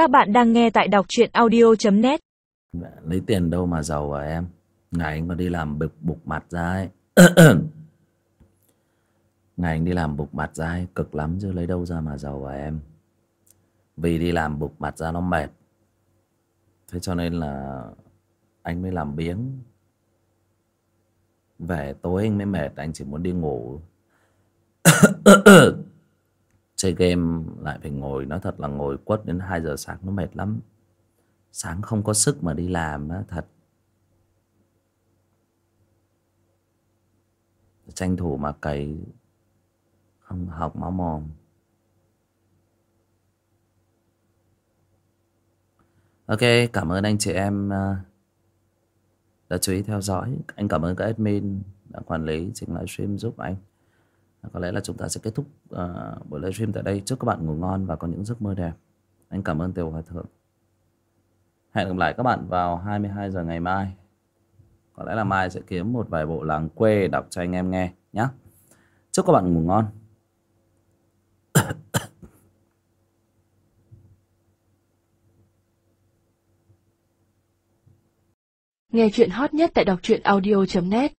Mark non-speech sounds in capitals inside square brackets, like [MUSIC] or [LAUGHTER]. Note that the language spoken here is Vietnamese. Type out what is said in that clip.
Các bạn đang nghe tại đọc truyện audio.net lấy tiền đâu mà giàu à em? Ngày anh còn đi làm bục bục mặt ra ấy. [CLEARS THROAT] Ngày anh đi làm bục mặt ra ấy cực lắm chứ lấy đâu ra mà giàu à em? Vì đi làm bục mặt ra nó mệt. Thế cho nên là anh mới làm biếng. Về tối anh mới mệt anh chỉ muốn đi ngủ [CLEARS THROAT] [CLEARS THROAT] chơi game lại phải ngồi, nói thật là ngồi quất đến 2 giờ sáng nó mệt lắm. Sáng không có sức mà đi làm á, thật. Tranh thủ mà cày, không học máu mồm. Ok, cảm ơn anh chị em ờ, đã chú ý theo dõi. Anh cảm ơn các admin đã quản lý trình livestream giúp anh có lẽ là chúng ta sẽ kết thúc uh, buổi livestream tại đây. Chúc các bạn ngủ ngon và có những giấc mơ đẹp. Anh cảm ơn tiểu hòa thượng. Hẹn gặp lại các bạn vào 22 giờ ngày mai. Có lẽ là mai sẽ kiếm một vài bộ làng quê đọc cho anh em nghe nhé chúc các bạn ngủ ngon. Nghe chuyện hot nhất tại đọc truyện audio.net